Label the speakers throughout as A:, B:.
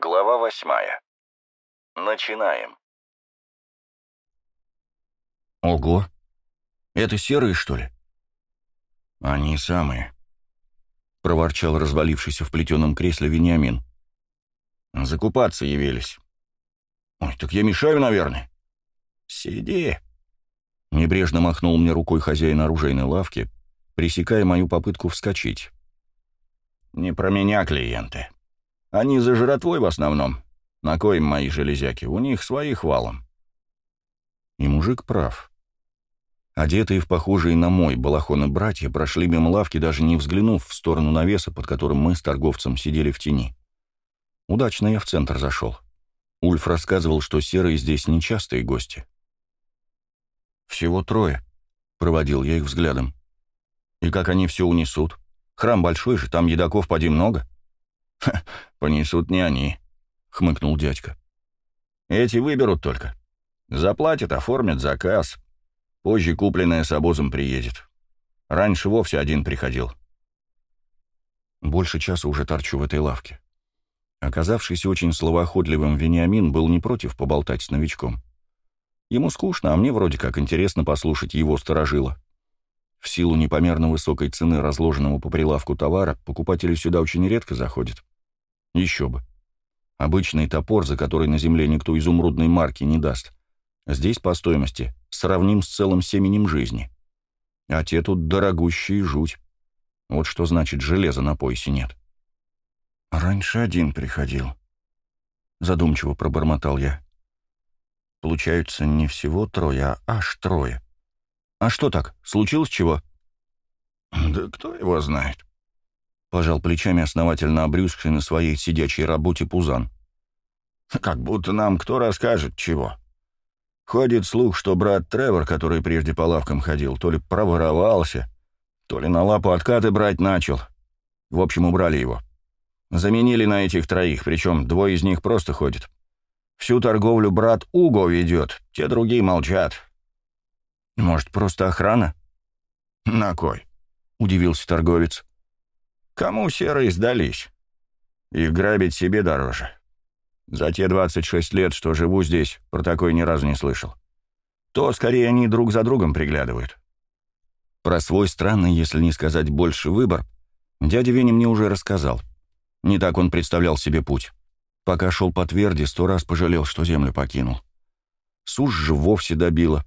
A: Глава восьмая. Начинаем.
B: Ого! Это серые, что ли?
C: Они самые.
B: Проворчал развалившийся в плетеном кресле Вениамин.
C: Закупаться явились.
B: Ой, так я мешаю, наверное.
C: Сиди.
B: Небрежно махнул мне рукой хозяин оружейной лавки, пресекая мою попытку вскочить.
C: Не про меня клиенты. Они за жратвой в основном. На коим мои железяки? У них своих валом.
B: И мужик прав. Одетые в похожие на мой балахоны братья прошли мимо лавки, даже не взглянув в сторону навеса, под которым мы с торговцем сидели в тени. Удачно я в центр зашел. Ульф рассказывал, что серые здесь нечастые гости. «Всего трое», — проводил я их взглядом. «И как они все унесут? Храм большой же, там едоков поди много».
C: Ха, понесут не они, хмыкнул дядька. Эти выберут только. Заплатят, оформят заказ. Позже купленное с обозом приедет. Раньше вовсе один приходил.
B: Больше часа уже торчу в этой лавке. Оказавшийся очень словоохотливым Вениамин был не против поболтать с новичком. Ему скучно, а мне вроде как интересно послушать его сторожила. В силу непомерно высокой цены разложенного по прилавку товара, покупатели сюда очень редко заходят. Еще бы. Обычный топор, за который на земле никто изумрудной марки не даст. Здесь по стоимости сравним с целым семенем жизни. А те тут дорогущие жуть. Вот что значит железа на поясе нет.
C: Раньше один приходил.
B: Задумчиво пробормотал я. Получается, не всего трое, а аж трое. А что так, случилось чего?
C: Да кто его знает
B: пожал плечами основательно обрюзгший на своей сидячей работе Пузан.
C: «Как будто нам кто расскажет чего. Ходит слух, что брат Тревор, который прежде по лавкам ходил, то ли проворовался, то ли на лапу откаты брать начал. В общем, убрали его. Заменили на этих троих, причем двое из них просто ходят. Всю торговлю брат Уго ведет, те другие молчат».
B: «Может, просто охрана?»
C: «На кой?»
B: — удивился торговец.
C: Кому серые сдались? Их грабить себе дороже. За те 26 лет, что живу здесь, про такое ни разу не слышал. То скорее они друг за другом приглядывают.
B: Про свой странный, если не сказать больше, выбор дядя Веня мне уже рассказал. Не так он представлял себе путь. Пока шел по тверди, сто раз пожалел, что землю покинул. Сушь же вовсе добила.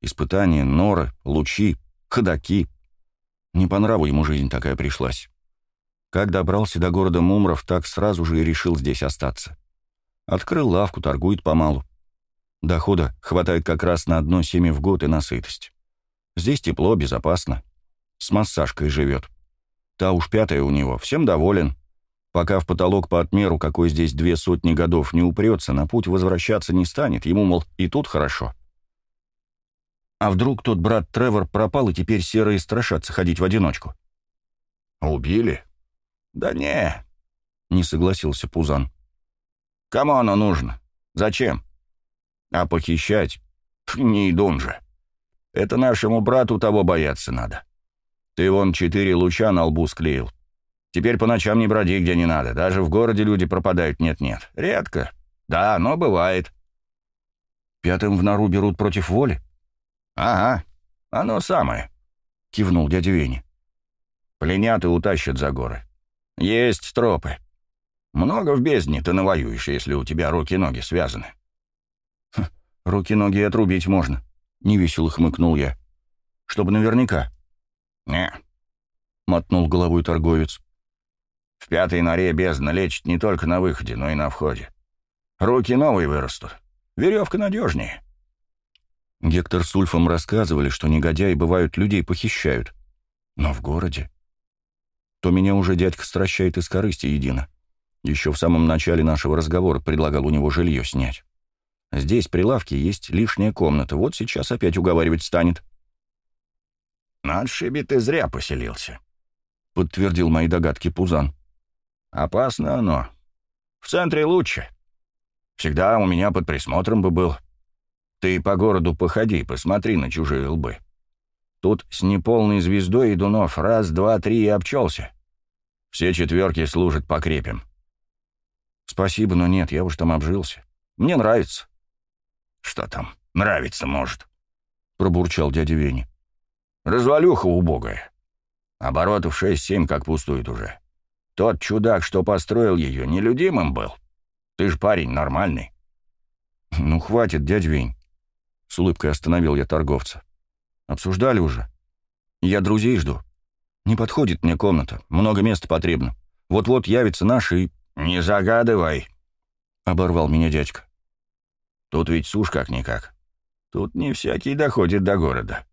B: Испытания, норы, лучи, ходаки. Не по нраву ему жизнь такая пришлась. Как добрался до города Мумров, так сразу же и решил здесь остаться. Открыл лавку, торгует помалу. Дохода хватает как раз на одно семя в год и на сытость. Здесь тепло, безопасно. С массажкой живет. Та уж пятая у него, всем доволен. Пока в потолок по отмеру, какой здесь две сотни годов, не упрется, на путь возвращаться не станет. Ему, мол, и тут хорошо. А вдруг тот брат Тревор пропал, и теперь серые страшатся ходить в одиночку?
C: «Убили?» «Да не», —
B: не согласился Пузан.
C: «Кому оно нужно? Зачем? А похищать? Не идун же. Это нашему брату того бояться надо. Ты вон четыре луча на лбу склеил. Теперь по ночам не броди, где не надо. Даже в городе люди пропадают нет-нет. Редко. Да, но бывает».
B: «Пятым в нору берут против воли?»
C: «Ага, оно самое», — кивнул дядя Веня. «Пленят и утащат за горы. «Есть тропы. Много в бездне ты навоюешь, если у тебя руки-ноги связаны».
B: «Руки-ноги отрубить можно», — невесело хмыкнул я. «Чтобы наверняка».
C: «Не», —
B: мотнул головой торговец.
C: «В пятой норе бездна лечит не только на выходе, но и на входе. Руки новые вырастут. Веревка надежнее».
B: Гектор с Ульфом рассказывали, что негодяи бывают людей похищают. Но в городе то меня уже дядька стращает из корысти едино. Еще в самом начале нашего разговора предлагал у него жилье снять. Здесь при лавке есть лишняя комната, вот сейчас опять уговаривать станет.
C: «На отшибе ты зря поселился», —
B: подтвердил мои догадки Пузан.
C: «Опасно оно. В центре лучше. Всегда у меня под присмотром бы был. Ты по городу походи, посмотри на чужие лбы. Тут с неполной звездой идунов раз, два, три и обчелся. Все четверки служат покрепим.
B: «Спасибо, но нет, я уж там обжился. Мне нравится».
C: «Что там? Нравится, может», —
B: пробурчал дядя Веня.
C: «Развалюха убогая. Оборотов шесть-семь как пустует уже. Тот чудак, что построил ее, нелюдимым был. Ты ж парень нормальный».
B: «Ну, хватит, дядя Вень», — с улыбкой остановил я торговца. «Обсуждали уже. Я друзей жду. Не подходит мне комната, много места потребно. Вот-вот явится наш и...»
C: «Не загадывай», —
B: оборвал меня дядька.
C: «Тут ведь сушь как-никак. Тут не всякий доходит до города».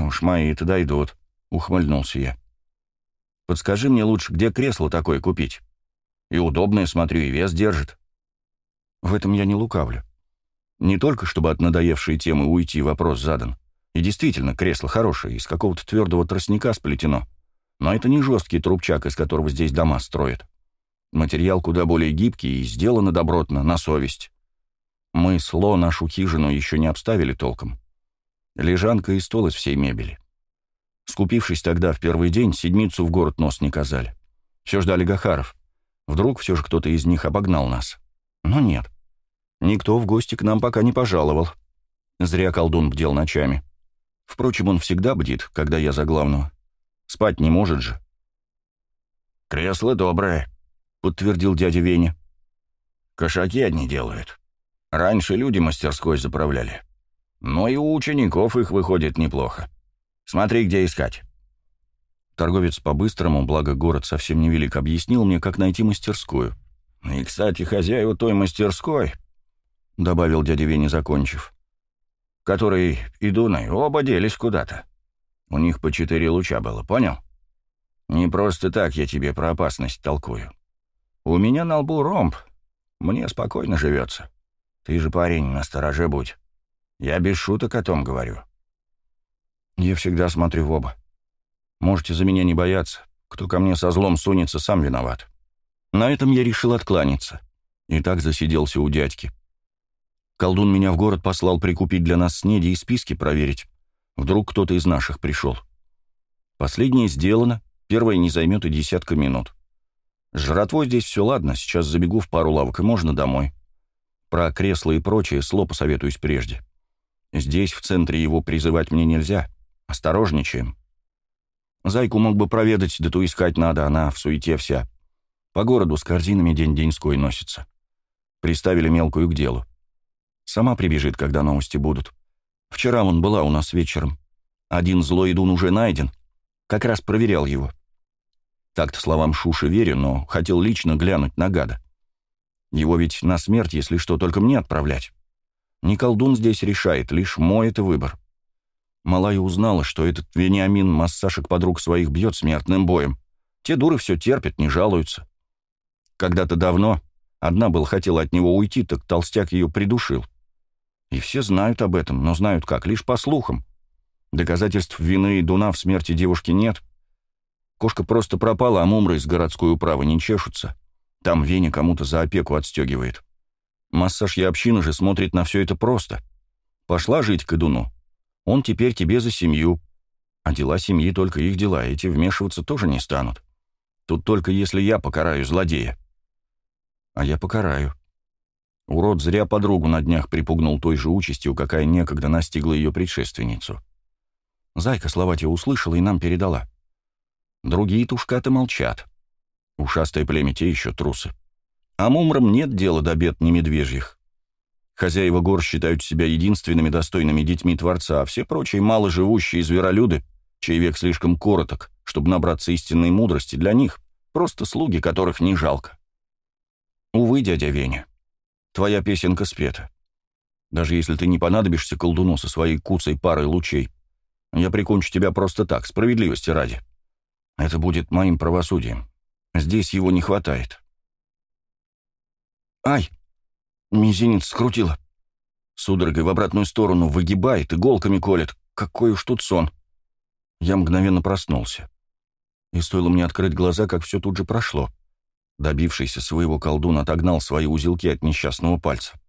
B: «Уж мои-то дойдут», — ухмыльнулся я. «Подскажи мне лучше, где кресло такое купить? И удобное, смотрю, и вес держит». В этом я не лукавлю. Не только, чтобы от надоевшей темы уйти, вопрос задан. И действительно, кресло хорошее, из какого-то твердого тростника сплетено. Но это не жесткий трубчак, из которого здесь дома строят. Материал куда более гибкий и сделано добротно, на совесть. Мы сло нашу хижину еще не обставили толком. Лежанка и стол из всей мебели. Скупившись тогда в первый день, седмицу в город нос не казали. Все ждали Гахаров. Вдруг все же кто-то из них обогнал нас. Но нет. Никто в гости к нам пока не пожаловал. Зря колдун бдел ночами. Впрочем, он всегда бдит, когда я за главного. Спать не может же.
C: «Кресло доброе», — подтвердил дядя Веня. «Кошаки одни делают. Раньше люди мастерской заправляли. Но и у учеников их выходит неплохо. Смотри, где искать».
B: Торговец по-быстрому, благо город совсем невелик, объяснил мне, как найти мастерскую.
C: «И, кстати, хозяева той мастерской», — добавил дядя Веня, закончив, «который и Дунай оба делись куда-то. У них по четыре луча было, понял? Не просто так я тебе про опасность толкую. У меня на лбу ромб. Мне спокойно живется. Ты же, парень, настороже будь. Я без шуток о том говорю.
B: Я всегда смотрю в оба. Можете за меня не бояться. Кто ко мне со злом сунется, сам виноват. На этом я решил откланяться. И так засиделся у дядьки. Колдун меня в город послал прикупить для нас снеди и списки проверить. Вдруг кто-то из наших пришел. Последнее сделано, первое не займет и десятка минут. С жратвой здесь все ладно, сейчас забегу в пару лавок, и можно домой. Про кресла и прочее сло посоветуюсь прежде. Здесь, в центре, его призывать мне нельзя. Осторожничаем. Зайку мог бы проведать, да то искать надо, она в суете вся. По городу с корзинами день-деньской носится. Приставили мелкую к делу. Сама прибежит, когда новости будут. Вчера он была у нас вечером. Один злой идун уже найден. Как раз проверял его. Так-то словам Шуши верю, но хотел лично глянуть на гада. Его ведь на смерть, если что, только мне отправлять. Не колдун здесь решает, лишь мой это выбор. Малая узнала, что этот Вениамин массажек подруг своих бьет смертным боем. Те дуры все терпят, не жалуются. Когда-то давно одна был хотела от него уйти, так толстяк ее придушил. И все знают об этом, но знают как, лишь по слухам. Доказательств вины и дуна в смерти девушки нет. Кошка просто пропала, а мумры из городской управы не чешутся. Там Веня кому-то за опеку отстегивает. Массаж и община же смотрит на все это просто. Пошла жить к Идуну. Он теперь тебе за семью. А дела семьи только их дела, эти вмешиваться тоже не станут. Тут только если я покараю злодея. А я покараю. Урод зря подругу на днях припугнул той же участью, какая некогда настигла ее предшественницу. Зайка слова те услышала и нам передала. Другие тушкаты молчат. Ушастое племя те еще трусы. А мумрам нет дела до бед не медвежьих. Хозяева гор считают себя единственными достойными детьми Творца, а все прочие маложивущие зверолюды, чей век слишком короток, чтобы набраться истинной мудрости, для них просто слуги, которых не жалко. Увы, дядя Веня, Твоя песенка спета. Даже если ты не понадобишься колдуну со своей куцей парой лучей, я прикончу тебя просто так, справедливости ради. Это будет моим правосудием. Здесь его не хватает. Ай! Мизинец скрутило. Судорогой в обратную сторону выгибает, иголками колет. Какой уж тут сон. Я мгновенно проснулся. И стоило мне открыть глаза, как все тут же прошло. Добившийся своего колдун отогнал свои узелки от несчастного пальца.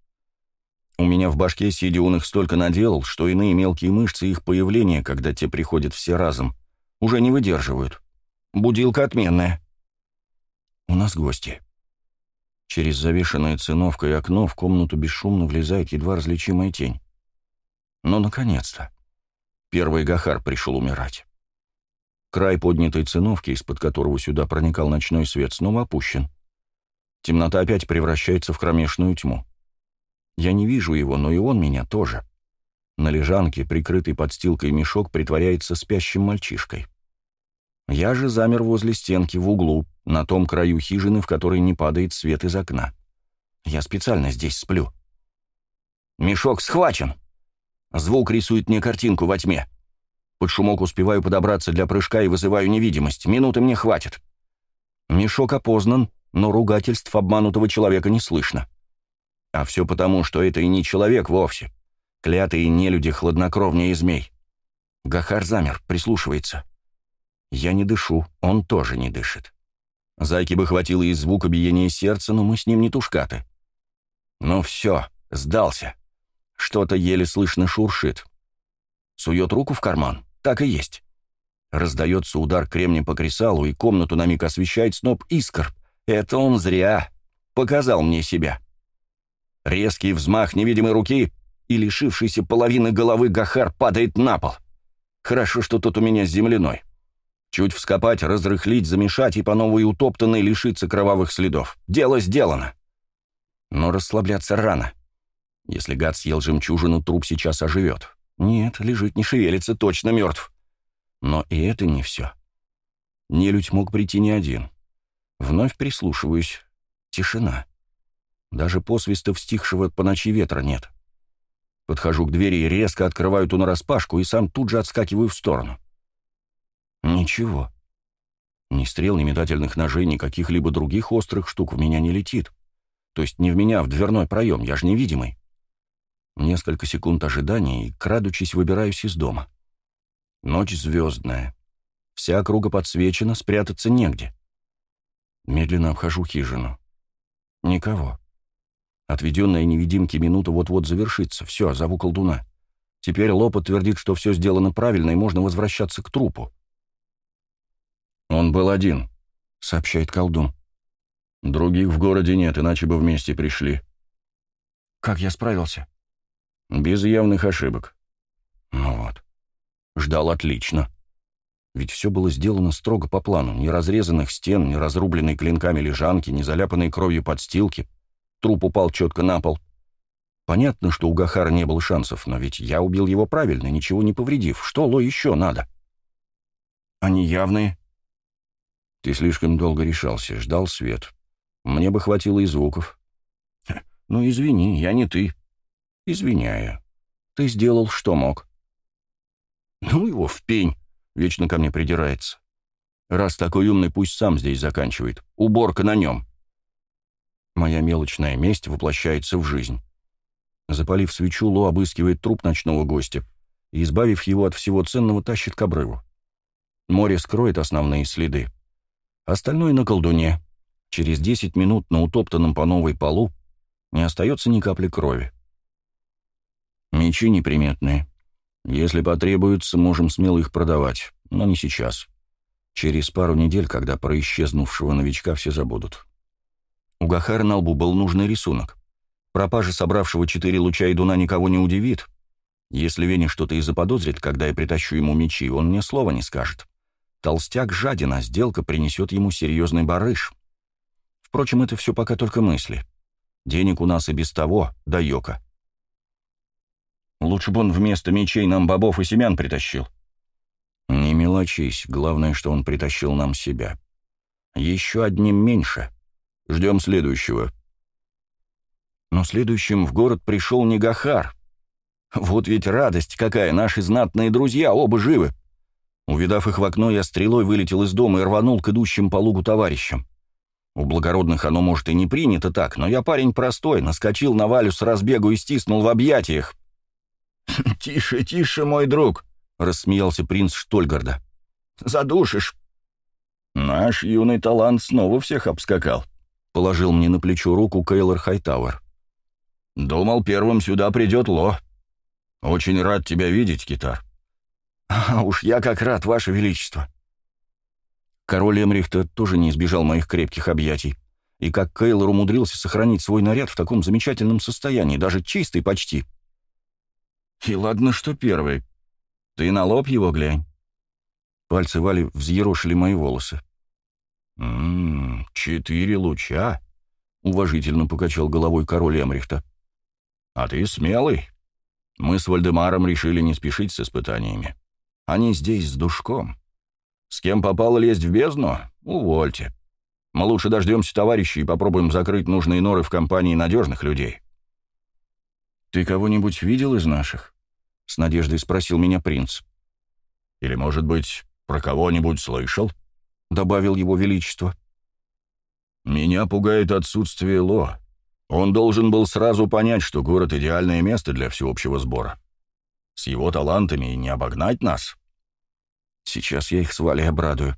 B: У меня в башке, сидя, он их столько наделал, что иные мелкие мышцы их появления, когда те приходят все разом, уже не выдерживают. Будилка отменная. У нас гости. Через завешенное циновкой окно в комнату бесшумно влезает едва различимая тень. Но, наконец-то, первый Гахар пришел умирать. Край поднятой циновки, из-под которого сюда проникал ночной свет, снова опущен. Темнота опять превращается в кромешную тьму. Я не вижу его, но и он меня тоже. На лежанке, прикрытый подстилкой мешок, притворяется спящим мальчишкой. Я же замер возле стенки в углу, на том краю хижины, в которой не падает свет из окна. Я специально здесь сплю. Мешок схвачен. Звук рисует мне картинку во тьме. Под шумок успеваю подобраться для прыжка и вызываю невидимость. Минуты мне хватит. Мешок опознан, но ругательств обманутого человека не слышно. А все потому, что это и не человек вовсе. Клятые нелюди хладнокровнее змей. Гахар замер, прислушивается. Я не дышу, он тоже не дышит. Зайке бы хватило и звука биения сердца, но мы с ним не тушкаты. Ну все, сдался. Что-то еле слышно шуршит. Сует руку в карман. Так и есть. Раздается удар кремнем по кресалу, и комнату на миг освещает сноп искр. Это он зря. Показал мне себя. Резкий взмах невидимой руки, и лишившийся половины головы Гахар падает на пол. Хорошо, что тут у меня земляной. Чуть вскопать, разрыхлить, замешать и по новой утоптанной лишиться кровавых следов. Дело сделано. Но расслабляться рано. Если гад съел жемчужину, труп сейчас оживет. Нет, лежит, не шевелится, точно мертв. Но и это не все. Нелюдь мог прийти не один. Вновь прислушиваюсь. Тишина. Даже посвистов стихшего по ночи ветра нет. Подхожу к двери и резко открываю ту нараспашку, и сам тут же отскакиваю в сторону. Ничего. Ни стрел, ни метательных ножей, ни каких-либо других острых штук в меня не летит. То есть не в меня, а в дверной проем, я же невидимый. Несколько секунд ожидания, и, крадучись, выбираюсь из дома. Ночь звездная. Вся округа подсвечена, спрятаться негде. Медленно обхожу хижину. Никого. Отведенная невидимке минута вот-вот завершится. Все, зову колдуна. Теперь Ло подтвердит, что все сделано правильно, и можно возвращаться к трупу.
C: «Он был один», — сообщает колдун. «Других в городе нет, иначе бы вместе пришли».
B: «Как я справился?»
C: «Без явных ошибок».
B: «Ну вот. Ждал отлично. Ведь все было сделано строго по плану. Ни разрезанных стен, ни разрубленной клинками лежанки, ни заляпанной кровью подстилки. Труп упал четко на пол. Понятно, что у Гахара не было шансов, но ведь я убил его правильно, ничего не повредив. Что Ло еще надо?» «Они явные?»
C: Ты слишком долго решался, ждал свет. Мне бы хватило и звуков.
B: Ну, извини, я не ты. Извиняю. Ты сделал, что мог. Ну его в пень, вечно ко мне придирается. Раз такой умный, пусть сам здесь заканчивает. Уборка на нем. Моя мелочная месть воплощается в жизнь. Запалив свечу, Ло обыскивает труп ночного гостя и, избавив его от всего ценного, тащит к обрыву. Море скроет основные следы. Остальное на колдуне. Через 10 минут на утоптанном по новой полу не остается ни капли крови. Мечи неприметные. Если потребуется, можем смело их продавать, но не сейчас. Через пару недель, когда про исчезнувшего новичка все забудут. У Гахара на лбу был нужный рисунок. Пропажа собравшего четыре луча идуна никого не удивит. Если Веня что-то и заподозрит, когда я притащу ему мечи, он мне слова не скажет. Толстяк жаден, а сделка принесет ему серьезный барыш. Впрочем, это все пока только мысли. Денег у нас и без того, да йока. Лучше бы он вместо мечей нам бобов и семян притащил. Не мелочись, главное, что он притащил нам себя. Еще одним меньше. Ждем следующего. Но следующим в город пришел Негахар. Вот ведь радость какая, наши знатные друзья, оба живы. Увидав их в окно, я стрелой вылетел из дома и рванул к идущим по лугу товарищам. У благородных оно, может, и не принято так, но я парень простой, наскочил на Валю с разбегу и стиснул в объятиях.
C: «Тише, тише, мой друг», — рассмеялся принц Штольгарда. «Задушишь». «Наш юный талант снова всех обскакал», — положил мне на плечо руку Кейлор Хайтауэр. «Думал, первым сюда придет Ло. Очень рад тебя видеть, Китар».
B: А уж я как рад, Ваше Величество. Король Эмрихта тоже не избежал моих крепких объятий. И как Кейлор умудрился сохранить свой наряд в таком замечательном состоянии, даже чистый почти. И ладно, что первый. Ты на лоб его глянь. Пальцы Вали взъерошили мои волосы. «Ммм, четыре луча», — уважительно покачал головой король Эмрихта. «А ты смелый. Мы с Вальдемаром решили не спешить с испытаниями. Они здесь с душком. С кем попало лезть в бездну? Увольте. Мы лучше дождемся товарищей и попробуем закрыть нужные норы в компании надежных людей». «Ты кого-нибудь видел из наших?» — с надеждой спросил меня принц. «Или, может быть, про кого-нибудь слышал?» — добавил его величество. «Меня пугает отсутствие Ло. Он должен был сразу понять, что город — идеальное место для всеобщего сбора. С его талантами и не обогнать нас». «Сейчас я их с Валей обрадую».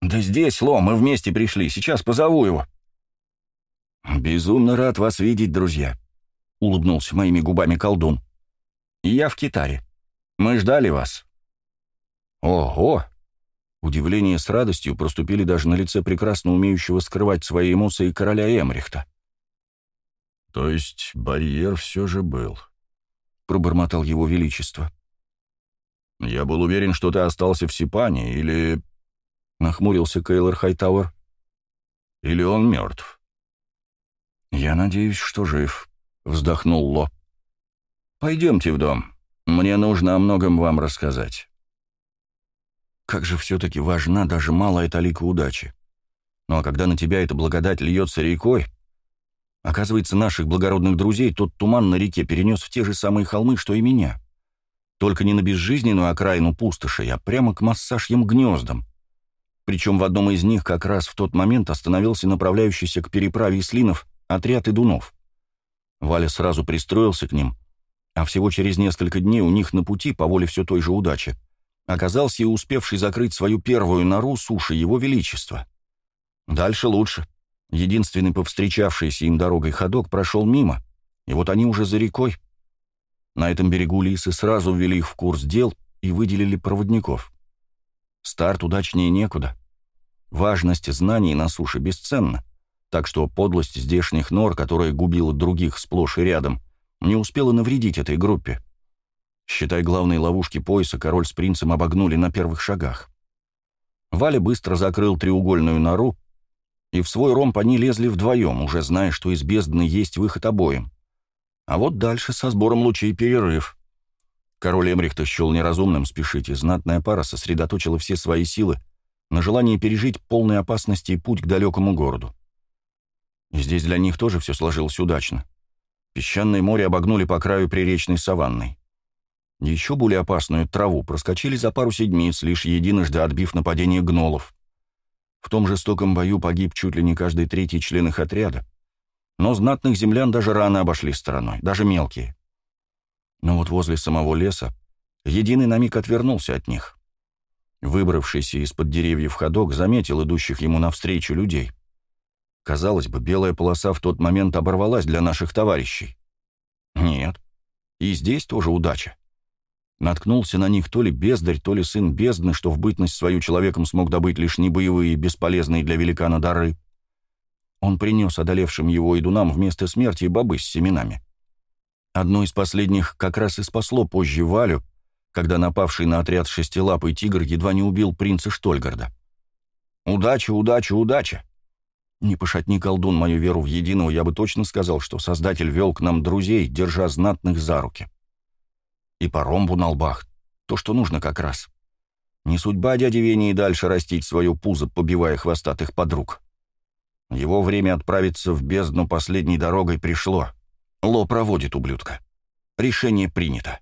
B: «Да здесь, Ло, мы вместе пришли. Сейчас позову его». «Безумно рад вас видеть, друзья», — улыбнулся моими губами колдун. «Я в Китаре. Мы ждали вас». «Ого!» Удивление с радостью проступили даже на лице прекрасно умеющего скрывать свои эмоции короля Эмрихта. «То есть барьер все же был», — пробормотал его величество. «Я был уверен, что ты остался в Сипане, или...» — нахмурился Кейлор Хайтауэр. «Или он мертв?» «Я надеюсь, что жив», — вздохнул Ло. «Пойдемте в дом. Мне нужно о многом вам рассказать». Как же все-таки важна даже малая талика удачи. Ну а когда на тебя эта благодать льется рекой, оказывается, наших благородных друзей тот туман на реке перенес в те же самые холмы, что и меня. Только не на безжизненную окраину пустоши, а прямо к массажьим гнездам. Причем в одном из них как раз в тот момент остановился направляющийся к переправе Ислинов отряд идунов. Валя сразу пристроился к ним, а всего через несколько дней у них на пути, по воле все той же удачи, оказался и успевший закрыть свою первую нору суши его величества. Дальше лучше. Единственный повстречавшийся им дорогой ходок прошел мимо, и вот они уже за рекой. На этом берегу лисы сразу ввели их в курс дел и выделили проводников. Старт удачнее некуда. Важность знаний на суше бесценна, так что подлость здешних нор, которая губила других сплошь и рядом, не успела навредить этой группе. Считай, главные ловушки пояса король с принцем обогнули на первых шагах. Валя быстро закрыл треугольную нору, и в свой ромб они лезли вдвоем, уже зная, что из бездны есть выход обоим. А вот дальше со сбором лучей перерыв. Король Эмрихта счел неразумным спешить, и знатная пара сосредоточила все свои силы на желании пережить полной опасности путь к далекому городу. Здесь для них тоже все сложилось удачно. Песчаное море обогнули по краю приречной саванной. Еще более опасную траву проскочили за пару седмиц, лишь единожды отбив нападение гнолов. В том жестоком бою погиб чуть ли не каждый третий член их отряда. Но знатных землян даже рано обошли стороной, даже мелкие. Но вот возле самого леса Единый на миг отвернулся от них. Выбравшийся из-под деревьев ходок заметил идущих ему навстречу людей. Казалось бы, белая полоса в тот момент оборвалась для наших товарищей. Нет. И здесь тоже удача. Наткнулся на них то ли бездарь, то ли сын бездны, что в бытность свою человеком смог добыть лишь небоевые, бесполезные для великана дары. Он принес одолевшим его идунам вместо смерти бобы с семенами. Одно из последних как раз и спасло позже Валю, когда напавший на отряд шестилапый тигр едва не убил принца Штольгарда. «Удача, удача, удача!» Не пошатни, колдун, мою веру в единого, я бы точно сказал, что Создатель вел к нам друзей, держа знатных за руки и по ромбу на лбах. То, что нужно как раз. Не судьба дяди Вени и дальше растить свое пузо, побивая хвостатых подруг. Его время отправиться в бездну последней дорогой пришло. Ло проводит ублюдка. Решение принято.